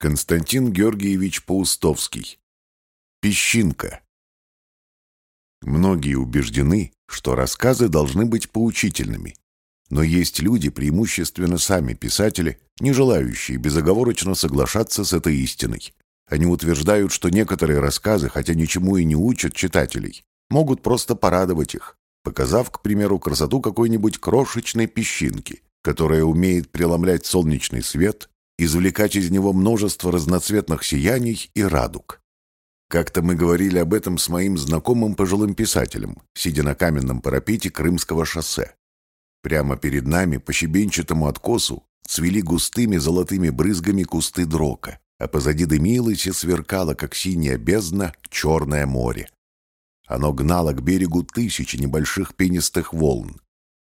Константин Георгиевич Паустовский. Песчинка. Многие убеждены, что рассказы должны быть поучительными. Но есть люди, преимущественно сами писатели, не желающие безоговорочно соглашаться с этой истиной. Они утверждают, что некоторые рассказы, хотя ничему и не учат читателей, могут просто порадовать их, показав, к примеру, красоту какой-нибудь крошечной песчинки, которая умеет преломлять солнечный свет, извлекать из него множество разноцветных сияний и радуг. Как-то мы говорили об этом с моим знакомым пожилым писателем, сидя на каменном парапете Крымского шоссе. Прямо перед нами по щебенчатому откосу цвели густыми золотыми брызгами кусты дрока, а позади дымилось и сверкало, как синяя бездна, черное море. Оно гнало к берегу тысячи небольших пенистых волн.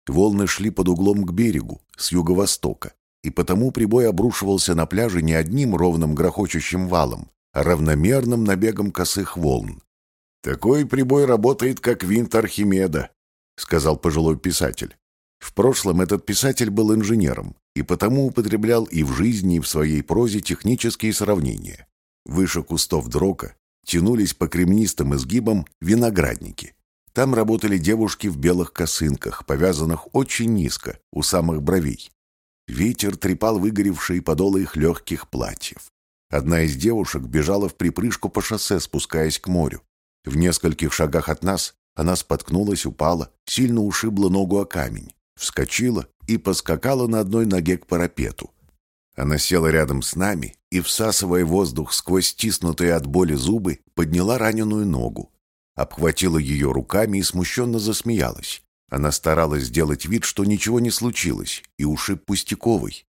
Волны шли под углом к берегу, с юго-востока, и потому прибой обрушивался на пляже не одним ровным грохочущим валом, а равномерным набегом косых волн. «Такой прибой работает, как винт Архимеда», — сказал пожилой писатель. В прошлом этот писатель был инженером и потому употреблял и в жизни, и в своей прозе технические сравнения. Выше кустов дрока тянулись по кремнистым изгибам виноградники. Там работали девушки в белых косынках, повязанных очень низко, у самых бровей. Ветер трепал выгоревшие подолы их легких платьев. Одна из девушек бежала в припрыжку по шоссе, спускаясь к морю. В нескольких шагах от нас она споткнулась, упала, сильно ушибла ногу о камень, вскочила и поскакала на одной ноге к парапету. Она села рядом с нами и, всасывая воздух сквозь стиснутые от боли зубы, подняла раненую ногу, обхватила ее руками и смущенно засмеялась. Она старалась сделать вид, что ничего не случилось, и ушиб пустяковый.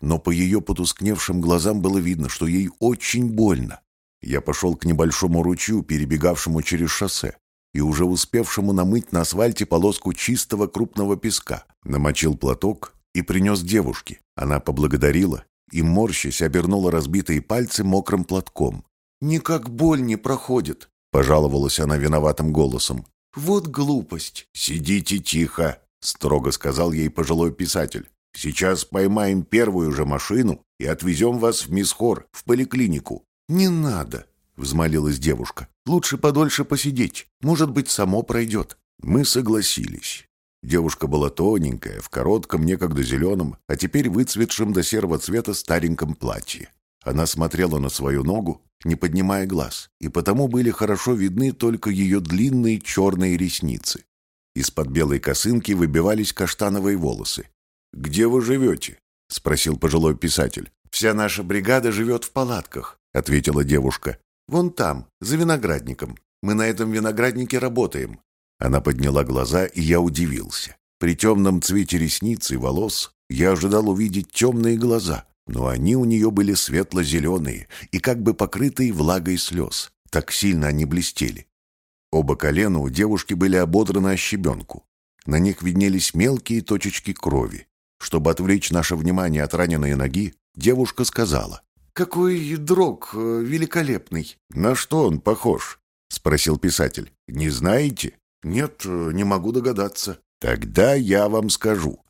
Но по ее потускневшим глазам было видно, что ей очень больно. Я пошел к небольшому ручью, перебегавшему через шоссе, и уже успевшему намыть на асфальте полоску чистого крупного песка. Намочил платок и принес девушке. Она поблагодарила и, морщась, обернула разбитые пальцы мокрым платком. «Никак боль не проходит», — пожаловалась она виноватым голосом. «Вот глупость!» «Сидите тихо!» — строго сказал ей пожилой писатель. «Сейчас поймаем первую же машину и отвезем вас в Мисхор, в поликлинику». «Не надо!» — взмолилась девушка. «Лучше подольше посидеть. Может быть, само пройдет». Мы согласились. Девушка была тоненькая, в коротком, некогда зеленом, а теперь выцветшем до серого цвета стареньком платье. Она смотрела на свою ногу, не поднимая глаз, и потому были хорошо видны только ее длинные черные ресницы. Из-под белой косынки выбивались каштановые волосы. «Где вы живете?» — спросил пожилой писатель. «Вся наша бригада живет в палатках», — ответила девушка. «Вон там, за виноградником. Мы на этом винограднике работаем». Она подняла глаза, и я удивился. При темном цвете ресниц и волос я ожидал увидеть темные глаза, но они у нее были светло-зеленые и как бы покрытые влагой слез. Так сильно они блестели. Оба колена у девушки были ободраны о щебенку. На них виднелись мелкие точечки крови. Чтобы отвлечь наше внимание от раненой ноги, девушка сказала. «Какой дрог э, великолепный!» «На что он похож?» — спросил писатель. «Не знаете?» «Нет, э, не могу догадаться». «Тогда я вам скажу.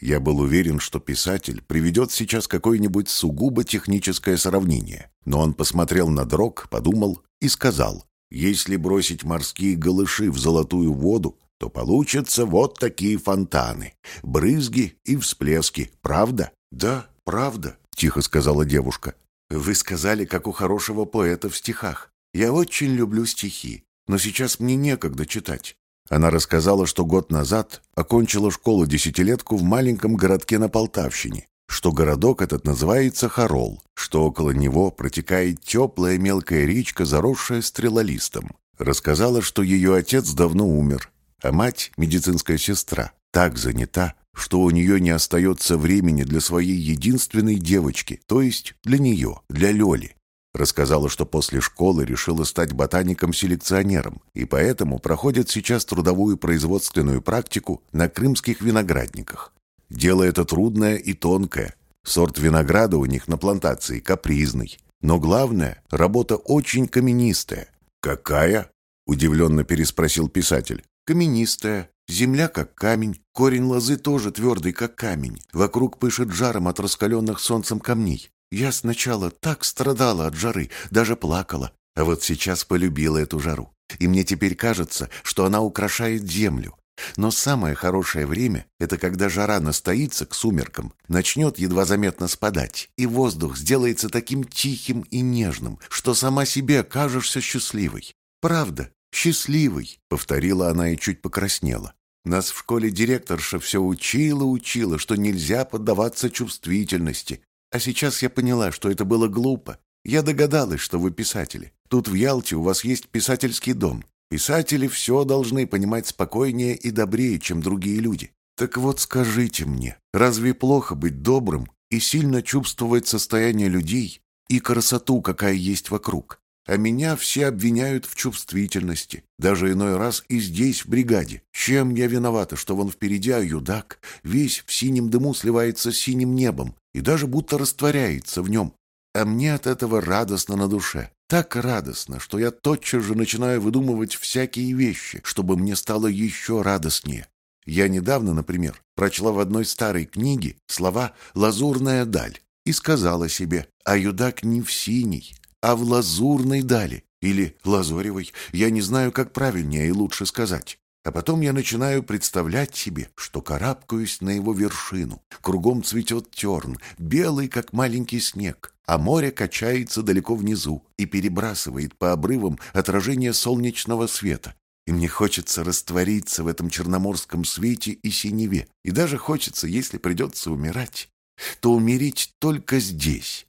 Я был уверен, что писатель приведет сейчас какое-нибудь сугубо техническое сравнение, но он посмотрел на дрог, подумал и сказал, «Если бросить морские голыши в золотую воду, то получатся вот такие фонтаны, брызги и всплески, правда?» «Да, правда», — тихо сказала девушка. «Вы сказали, как у хорошего поэта в стихах. Я очень люблю стихи, но сейчас мне некогда читать. Она рассказала, что год назад окончила школу-десятилетку в маленьком городке на Полтавщине, что городок этот называется Харол, что около него протекает теплая мелкая речка, заросшая стрелолистом. Рассказала, что ее отец давно умер, а мать, медицинская сестра, так занята, что у нее не остается времени для своей единственной девочки, то есть для нее, для Лёли. Рассказала, что после школы решила стать ботаником-селекционером, и поэтому проходит сейчас трудовую производственную практику на крымских виноградниках. Дело это трудное и тонкое. Сорт винограда у них на плантации капризный. Но главное, работа очень каменистая. «Какая?» – удивленно переспросил писатель. «Каменистая. Земля как камень, корень лозы тоже твердый, как камень. Вокруг пышет жаром от раскаленных солнцем камней. Я сначала так страдала от жары, даже плакала, а вот сейчас полюбила эту жару. И мне теперь кажется, что она украшает землю. Но самое хорошее время — это когда жара настоится к сумеркам, начнет едва заметно спадать, и воздух сделается таким тихим и нежным, что сама себе кажешься счастливой. Правда, счастливой, — повторила она и чуть покраснела. Нас в школе директорша все учила-учила, что нельзя поддаваться чувствительности. А сейчас я поняла, что это было глупо. Я догадалась, что вы писатели. Тут в Ялте у вас есть писательский дом. Писатели все должны понимать спокойнее и добрее, чем другие люди. Так вот скажите мне, разве плохо быть добрым и сильно чувствовать состояние людей и красоту, какая есть вокруг? А меня все обвиняют в чувствительности, даже иной раз и здесь, в бригаде. Чем я виновата, что вон впереди Аюдак весь в синем дыму сливается с синим небом и даже будто растворяется в нем? А мне от этого радостно на душе. Так радостно, что я тотчас же начинаю выдумывать всякие вещи, чтобы мне стало еще радостнее. Я недавно, например, прочла в одной старой книге слова «лазурная даль» и сказала себе «Аюдак не в синий, а в лазурной дали, или лазоревой, я не знаю, как правильнее и лучше сказать. А потом я начинаю представлять себе, что карабкаюсь на его вершину. Кругом цветет терн, белый, как маленький снег, а море качается далеко внизу и перебрасывает по обрывам отражение солнечного света. И мне хочется раствориться в этом черноморском свете и синеве. И даже хочется, если придется умирать, то умереть только здесь,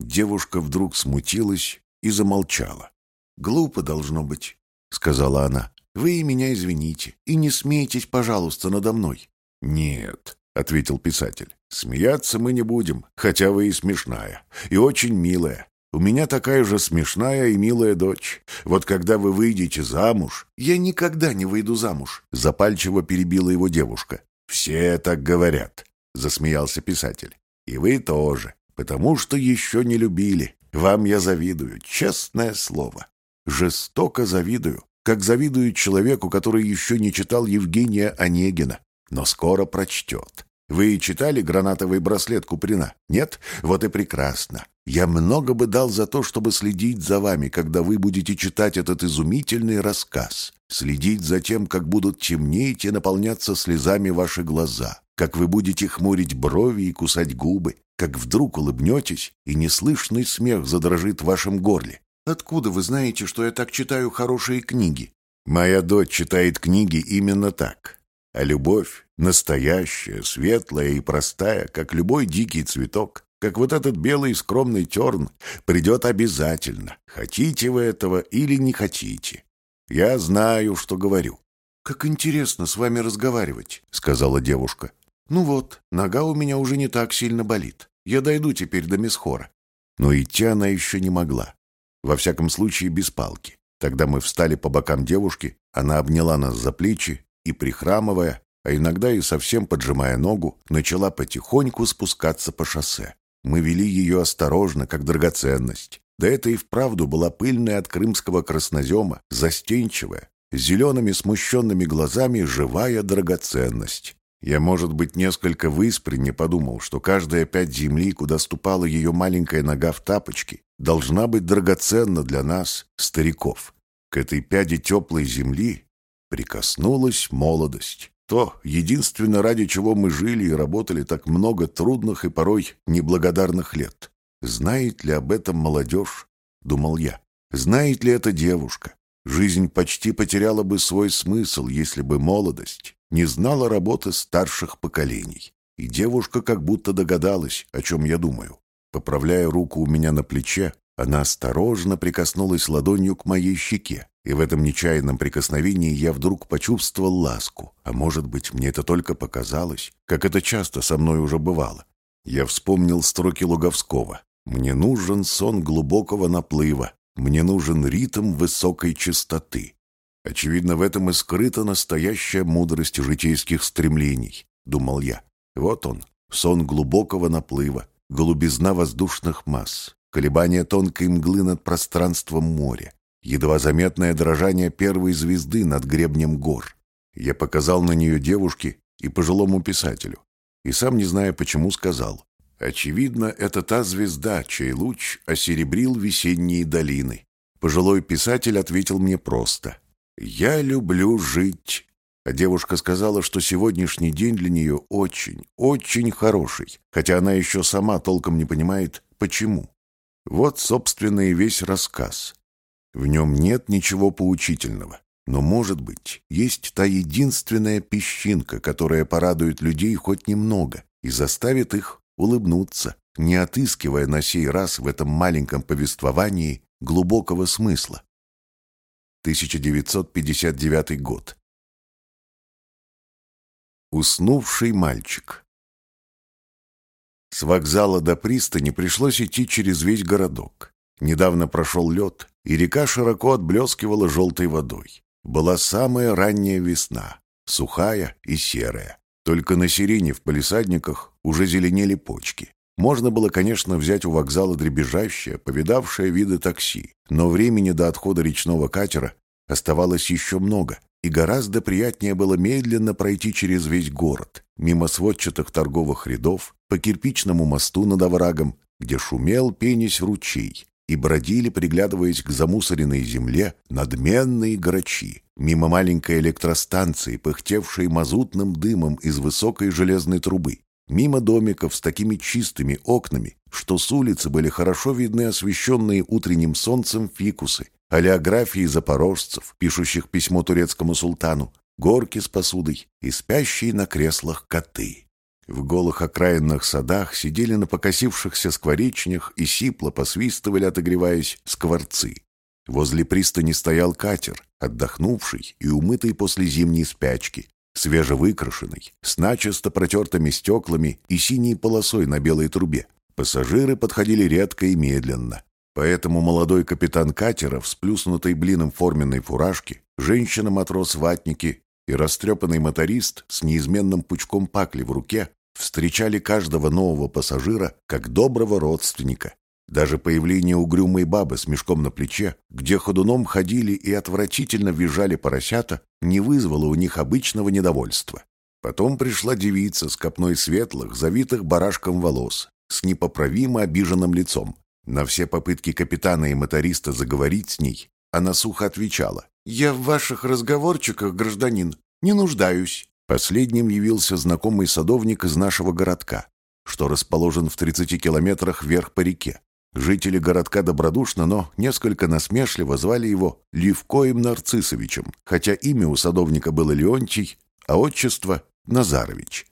Девушка вдруг смутилась и замолчала. «Глупо должно быть», — сказала она. «Вы меня извините и не смейтесь, пожалуйста, надо мной». «Нет», — ответил писатель, — «смеяться мы не будем, хотя вы и смешная, и очень милая. У меня такая же смешная и милая дочь. Вот когда вы выйдете замуж...» «Я никогда не выйду замуж», — запальчиво перебила его девушка. «Все так говорят», — засмеялся писатель. «И вы тоже потому что еще не любили. Вам я завидую, честное слово. Жестоко завидую, как завидую человеку, который еще не читал Евгения Онегина, но скоро прочтет. Вы читали «Гранатовый браслет Куприна»? Нет? Вот и прекрасно. Я много бы дал за то, чтобы следить за вами, когда вы будете читать этот изумительный рассказ. Следить за тем, как будут темнеть и наполняться слезами ваши глаза, как вы будете хмурить брови и кусать губы, как вдруг улыбнетесь, и неслышный смех задрожит в вашем горле. Откуда вы знаете, что я так читаю хорошие книги? Моя дочь читает книги именно так. А любовь, настоящая, светлая и простая, как любой дикий цветок, как вот этот белый скромный терн, придет обязательно, хотите вы этого или не хотите. Я знаю, что говорю. «Как интересно с вами разговаривать», — сказала девушка. «Ну вот, нога у меня уже не так сильно болит. Я дойду теперь до Месхора». Но идти она еще не могла. Во всяком случае, без палки. Тогда мы встали по бокам девушки, она обняла нас за плечи и, прихрамывая, а иногда и совсем поджимая ногу, начала потихоньку спускаться по шоссе. Мы вели ее осторожно, как драгоценность. Да это и вправду была пыльная от крымского краснозема, застенчивая, с зелеными смущенными глазами живая драгоценность. Я, может быть, несколько в подумал, что каждая пять земли, куда ступала ее маленькая нога в тапочки, должна быть драгоценна для нас, стариков. К этой пяди теплой земли прикоснулась молодость. То, единственное, ради чего мы жили и работали так много трудных и порой неблагодарных лет. Знает ли об этом молодежь? Думал я. Знает ли эта девушка? Жизнь почти потеряла бы свой смысл, если бы молодость не знала работы старших поколений. И девушка как будто догадалась, о чем я думаю. Поправляя руку у меня на плече, она осторожно прикоснулась ладонью к моей щеке, и в этом нечаянном прикосновении я вдруг почувствовал ласку. А может быть, мне это только показалось, как это часто со мной уже бывало. Я вспомнил строки Луговского. «Мне нужен сон глубокого наплыва, мне нужен ритм высокой частоты. Очевидно, в этом и скрыта настоящая мудрость житейских стремлений, думал я. Вот он, сон глубокого наплыва, голубизна воздушных масс, колебания тонкой мглы над пространством моря, едва заметное дрожание первой звезды над гребнем гор. Я показал на нее девушке и пожилому писателю, и сам не зная почему сказал, Очевидно, это та звезда, чей луч осеребрил весенние долины. Пожилой писатель ответил мне просто. «Я люблю жить». А девушка сказала, что сегодняшний день для нее очень, очень хороший, хотя она еще сама толком не понимает, почему. Вот, собственно, и весь рассказ. В нем нет ничего поучительного. Но, может быть, есть та единственная песчинка, которая порадует людей хоть немного и заставит их улыбнуться, не отыскивая на сей раз в этом маленьком повествовании глубокого смысла. 1959 год. Уснувший мальчик. С вокзала до пристани пришлось идти через весь городок. Недавно прошел лед, и река широко отблескивала желтой водой. Была самая ранняя весна, сухая и серая. Только на сирене в палисадниках уже зеленели почки. Можно было, конечно, взять у вокзала дребезжащее, повидавшее виды такси, но времени до отхода речного катера оставалось еще много, и гораздо приятнее было медленно пройти через весь город, мимо сводчатых торговых рядов, по кирпичному мосту над оврагом, где шумел пенись ручей, и бродили, приглядываясь к замусоренной земле, надменные грачи, мимо маленькой электростанции, пыхтевшей мазутным дымом из высокой железной трубы, мимо домиков с такими чистыми окнами, что с улицы были хорошо видны освещенные утренним солнцем фикусы, олеографии запорожцев, пишущих письмо турецкому султану, горки с посудой и спящие на креслах коты. В голых окраинных садах сидели на покосившихся скворечнях и сипло посвистывали, отогреваясь, скворцы. Возле пристани стоял катер, отдохнувший и умытый после зимней спячки, свежевыкрашенный, с начисто протертыми стеклами и синей полосой на белой трубе. Пассажиры подходили редко и медленно. Поэтому молодой капитан катера в сплюснутой блином форменной фуражке, женщина-матрос в ватнике и растрепанный моторист с неизменным пучком пакли в руке встречали каждого нового пассажира как доброго родственника. Даже появление угрюмой бабы с мешком на плече, где ходуном ходили и отвратительно визжали поросята, не вызвало у них обычного недовольства. Потом пришла девица с копной светлых, завитых барашком волос, с непоправимо обиженным лицом. На все попытки капитана и моториста заговорить с ней, она сухо отвечала. «Я в ваших разговорчиках, гражданин, не нуждаюсь. Последним явился знакомый садовник из нашего городка, что расположен в 30 километрах вверх по реке. Жители городка добродушно, но несколько насмешливо звали его Левкоем Нарциссовичем, хотя имя у садовника было Леонтий, а отчество — Назарович.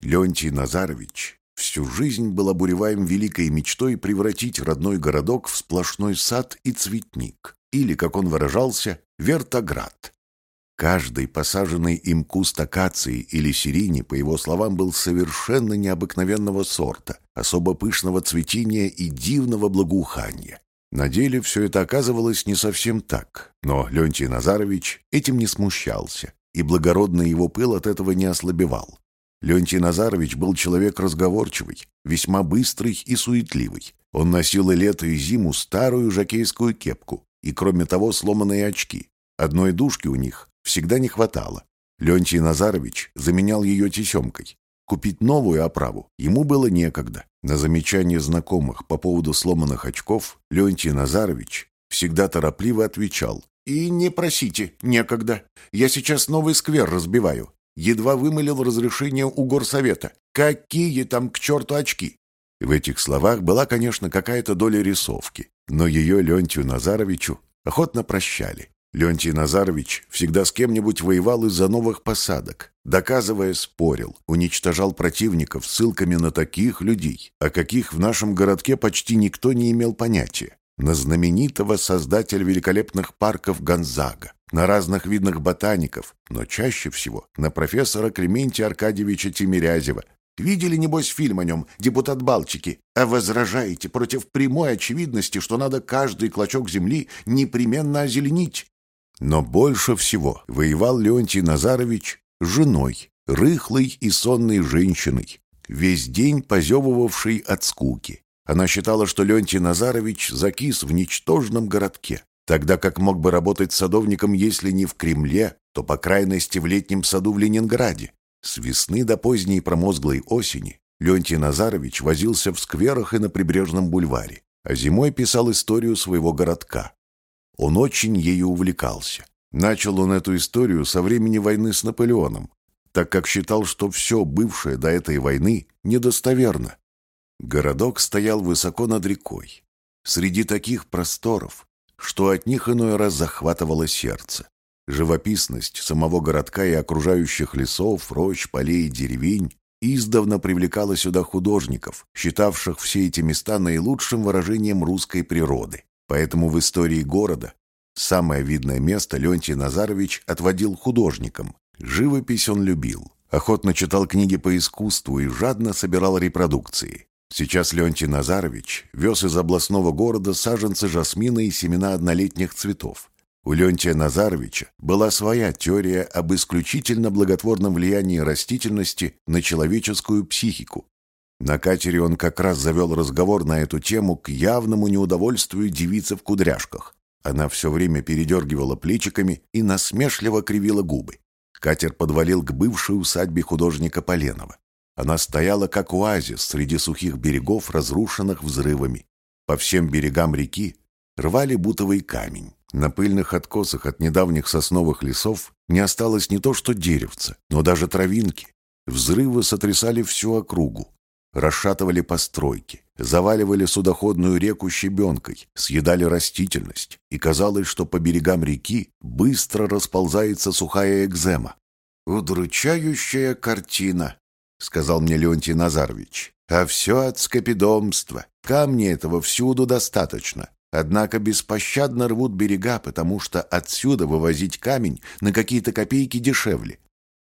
Леонтий Назарович всю жизнь был обуреваем великой мечтой превратить родной городок в сплошной сад и цветник, или, как он выражался, вертоград. Каждый посаженный им куст акации или сирени, по его словам, был совершенно необыкновенного сорта, особо пышного цветения и дивного благоухания. На деле все это оказывалось не совсем так, но Леонтий Назарович этим не смущался, и благородный его пыл от этого не ослабевал. Леонтий Назарович был человек разговорчивый, весьма быстрый и суетливый. Он носил и лето, и зиму старую жакейскую кепку, и, кроме того, сломанные очки. Одной дужки у них всегда не хватало. Леонтий Назарович заменял ее тесемкой. Купить новую оправу ему было некогда. На замечание знакомых по поводу сломанных очков Леонтий Назарович всегда торопливо отвечал. «И не просите, некогда. Я сейчас новый сквер разбиваю. Едва вымолил разрешение у горсовета. Какие там к черту очки?» В этих словах была, конечно, какая-то доля рисовки, но ее Леонтию Назаровичу охотно прощали. Леонтий Назарович всегда с кем-нибудь воевал из-за новых посадок, доказывая, спорил, уничтожал противников ссылками на таких людей, о каких в нашем городке почти никто не имел понятия, на знаменитого создателя великолепных парков Гонзага, на разных видных ботаников, но чаще всего на профессора Клементия Аркадьевича Тимирязева. Видели, небось, фильм о нем «Депутат Балчики», а возражаете против прямой очевидности, что надо каждый клочок земли непременно озеленить, но больше всего воевал Леонтий Назарович с женой, рыхлой и сонной женщиной, весь день позевывавшей от скуки. Она считала, что Леонтий Назарович закис в ничтожном городке, тогда как мог бы работать садовником, если не в Кремле, то, по крайности, в летнем саду в Ленинграде. С весны до поздней промозглой осени Леонтий Назарович возился в скверах и на прибрежном бульваре, а зимой писал историю своего городка. Он очень ею увлекался. Начал он эту историю со времени войны с Наполеоном, так как считал, что все бывшее до этой войны недостоверно. Городок стоял высоко над рекой, среди таких просторов, что от них иной раз захватывало сердце. Живописность самого городка и окружающих лесов, рощ, полей и деревень издавна привлекала сюда художников, считавших все эти места наилучшим выражением русской природы. Поэтому в истории города самое видное место Леонтий Назарович отводил художникам. Живопись он любил, охотно читал книги по искусству и жадно собирал репродукции. Сейчас Леонтий Назарович вез из областного города саженцы жасмина и семена однолетних цветов. У Леонтия Назаровича была своя теория об исключительно благотворном влиянии растительности на человеческую психику. На катере он как раз завел разговор на эту тему к явному неудовольствию девицы в кудряшках. Она все время передергивала плечиками и насмешливо кривила губы. Катер подвалил к бывшей усадьбе художника Поленова. Она стояла как оазис среди сухих берегов, разрушенных взрывами. По всем берегам реки рвали бутовый камень. На пыльных откосах от недавних сосновых лесов не осталось не то что деревца, но даже травинки. Взрывы сотрясали всю округу, расшатывали постройки, заваливали судоходную реку щебенкой, съедали растительность, и казалось, что по берегам реки быстро расползается сухая экзема. «Удручающая картина», — сказал мне Леонтий Назарович. «А все от скопидомства. Камни этого всюду достаточно. Однако беспощадно рвут берега, потому что отсюда вывозить камень на какие-то копейки дешевле.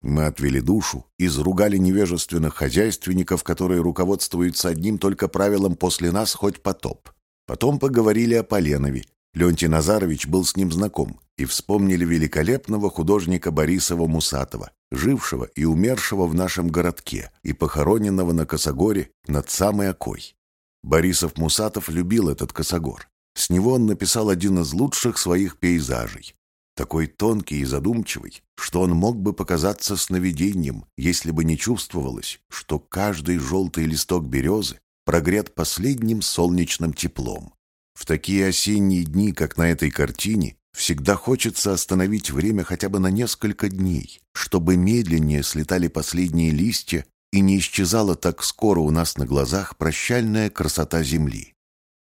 Мы отвели душу, изругали невежественных хозяйственников, которые руководствуются одним только правилом «после нас хоть потоп». Потом поговорили о Поленове, Леонтий Назарович был с ним знаком, и вспомнили великолепного художника Борисова Мусатова, жившего и умершего в нашем городке и похороненного на Косогоре над самой Окой. Борисов Мусатов любил этот Косогор. С него он написал один из лучших своих пейзажей. Такой тонкий и задумчивый, что он мог бы показаться сновидением, если бы не чувствовалось, что каждый желтый листок березы прогрет последним солнечным теплом. В такие осенние дни, как на этой картине, всегда хочется остановить время хотя бы на несколько дней, чтобы медленнее слетали последние листья и не исчезала так скоро у нас на глазах прощальная красота земли.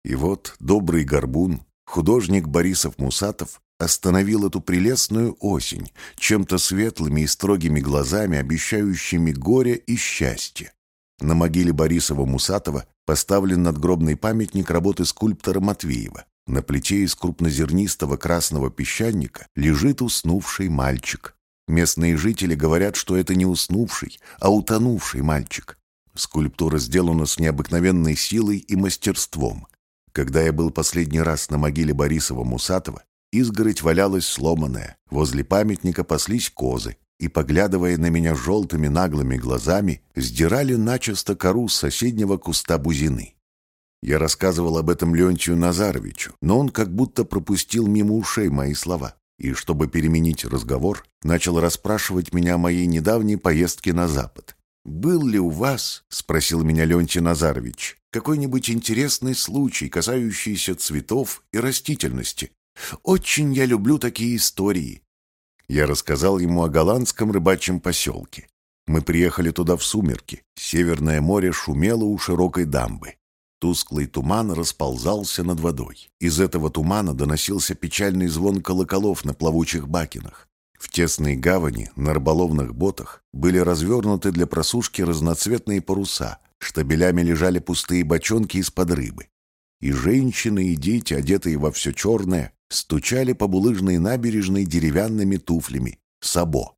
И вот добрый горбун, художник Борисов Мусатов, остановил эту прелестную осень чем-то светлыми и строгими глазами, обещающими горе и счастье. На могиле Борисова Мусатова поставлен надгробный памятник работы скульптора Матвеева. На плите из крупнозернистого красного песчаника лежит уснувший мальчик. Местные жители говорят, что это не уснувший, а утонувший мальчик. Скульптура сделана с необыкновенной силой и мастерством. Когда я был последний раз на могиле Борисова Мусатова, изгородь валялась сломанная, возле памятника паслись козы, и, поглядывая на меня желтыми наглыми глазами, сдирали начисто кору с соседнего куста бузины. Я рассказывал об этом Леонтию Назаровичу, но он как будто пропустил мимо ушей мои слова и, чтобы переменить разговор, начал расспрашивать меня о моей недавней поездке на Запад. «Был ли у вас, — спросил меня Леонтий Назарович, — какой-нибудь интересный случай, касающийся цветов и растительности? Очень я люблю такие истории. Я рассказал ему о голландском рыбачьем поселке. Мы приехали туда в сумерки. Северное море шумело у широкой дамбы. Тусклый туман расползался над водой. Из этого тумана доносился печальный звон колоколов на плавучих бакинах. В тесной гавани на рыболовных ботах были развернуты для просушки разноцветные паруса, штабелями лежали пустые бочонки из-под рыбы. И женщины, и дети, одетые во все черное, стучали по булыжной набережной деревянными туфлями. Сабо.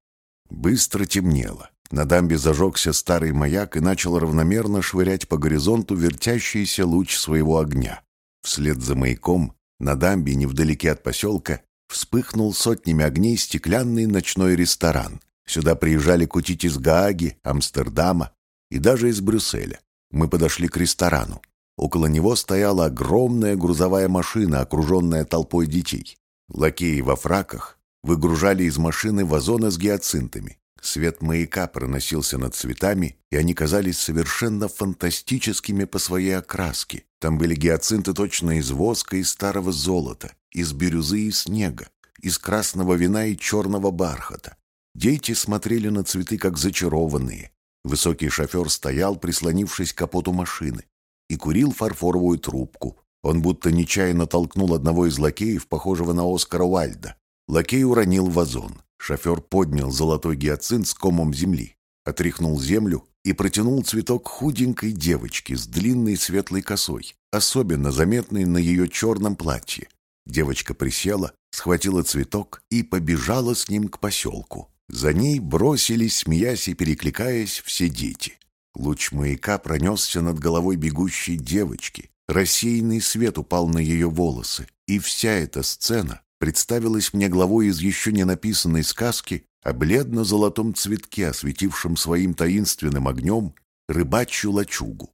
Быстро темнело. На дамбе зажегся старый маяк и начал равномерно швырять по горизонту вертящийся луч своего огня. Вслед за маяком на дамбе, невдалеке от поселка, вспыхнул сотнями огней стеклянный ночной ресторан. Сюда приезжали кутить из Гааги, Амстердама и даже из Брюсселя. Мы подошли к ресторану. Около него стояла огромная грузовая машина, окруженная толпой детей. Лакеи во фраках выгружали из машины вазоны с гиацинтами. Свет маяка проносился над цветами, и они казались совершенно фантастическими по своей окраске. Там были гиацинты точно из воска и старого золота, из бирюзы и снега, из красного вина и черного бархата. Дети смотрели на цветы, как зачарованные. Высокий шофер стоял, прислонившись к капоту машины, и курил фарфоровую трубку. Он будто нечаянно толкнул одного из лакеев, похожего на Оскара Уальда. Лакей уронил вазон. Шофер поднял золотой гиацинт с комом земли, отряхнул землю и протянул цветок худенькой девочке с длинной светлой косой, особенно заметной на ее черном платье. Девочка присела, схватила цветок и побежала с ним к поселку. За ней бросились, смеясь и перекликаясь, все дети. Луч маяка пронесся над головой бегущей девочки. Рассеянный свет упал на ее волосы, и вся эта сцена представилась мне главой из еще не написанной сказки о бледно-золотом цветке, осветившем своим таинственным огнем рыбачью лачугу.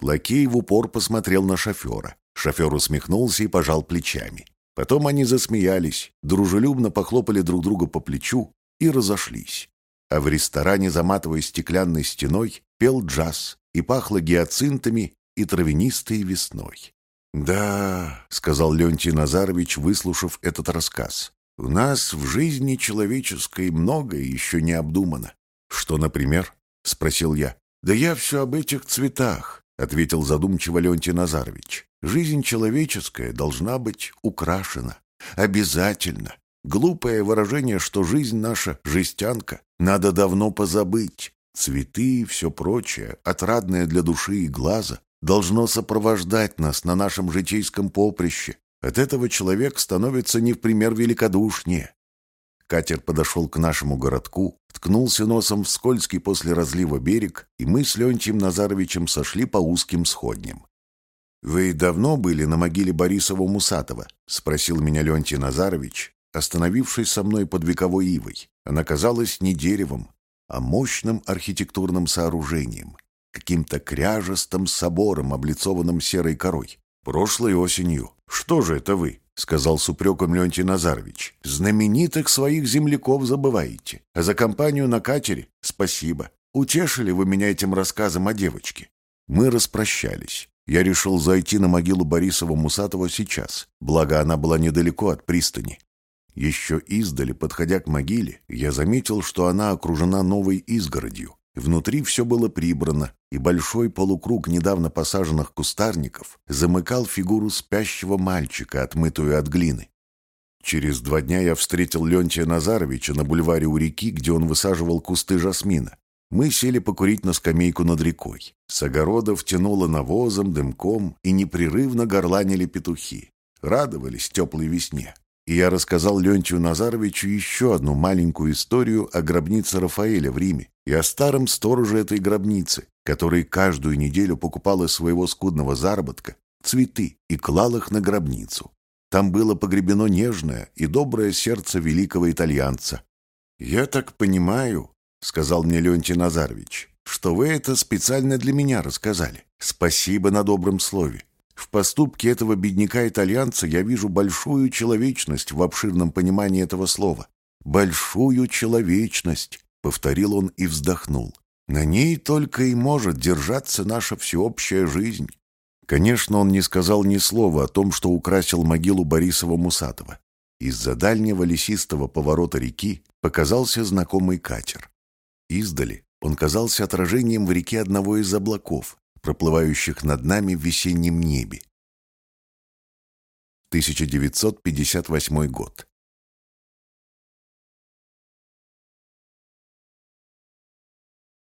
Лакей в упор посмотрел на шофера. Шофер усмехнулся и пожал плечами. Потом они засмеялись, дружелюбно похлопали друг друга по плечу и разошлись. А в ресторане, заматывая стеклянной стеной, пел джаз и пахло гиацинтами и травянистой весной. «Да», — сказал Леонтий Назарович, выслушав этот рассказ, — «у нас в жизни человеческой многое еще не обдумано». «Что, например?» — спросил я. «Да я все об этих цветах», — ответил задумчиво Леонтий Назарович. «Жизнь человеческая должна быть украшена. Обязательно. Глупое выражение, что жизнь наша — жестянка, надо давно позабыть. Цветы и все прочее, отрадное для души и глаза, должно сопровождать нас на нашем житейском поприще. От этого человек становится не в пример великодушнее. Катер подошел к нашему городку, ткнулся носом в скользкий после разлива берег, и мы с Леонтием Назаровичем сошли по узким сходням. «Вы давно были на могиле Борисова-Мусатова?» — спросил меня Леонтий Назарович, остановившись со мной под вековой ивой. Она казалась не деревом, а мощным архитектурным сооружением, каким-то кряжестым собором, облицованным серой корой. Прошлой осенью. Что же это вы? — сказал с упреком Леонтий Назарович. «Знаменитых своих земляков забываете. А за компанию на катере — спасибо. Утешили вы меня этим рассказом о девочке». Мы распрощались. Я решил зайти на могилу Борисова-Мусатова сейчас, благо она была недалеко от пристани. Еще издали, подходя к могиле, я заметил, что она окружена новой изгородью. Внутри все было прибрано, и большой полукруг недавно посаженных кустарников замыкал фигуру спящего мальчика, отмытую от глины. Через два дня я встретил Леонтия Назаровича на бульваре у реки, где он высаживал кусты жасмина. Мы сели покурить на скамейку над рекой. С огородов тянуло навозом, дымком, и непрерывно горланили петухи. Радовались теплой весне. И я рассказал Леонтию Назаровичу еще одну маленькую историю о гробнице Рафаэля в Риме и о старом стороже этой гробницы, который каждую неделю покупал из своего скудного заработка цветы и клал их на гробницу. Там было погребено нежное и доброе сердце великого итальянца. «Я так понимаю», — сказал мне Леонтий Назарович, «что вы это специально для меня рассказали. Спасибо на добром слове. В поступке этого бедняка-итальянца я вижу большую человечность в обширном понимании этого слова. «Большую человечность», — повторил он и вздохнул. «На ней только и может держаться наша всеобщая жизнь». Конечно, он не сказал ни слова о том, что украсил могилу Борисова-Мусатова. Из-за дальнего лесистого поворота реки показался знакомый катер. Издали он казался отражением в реке одного из облаков, проплывающих над нами в весеннем небе. 1958 год.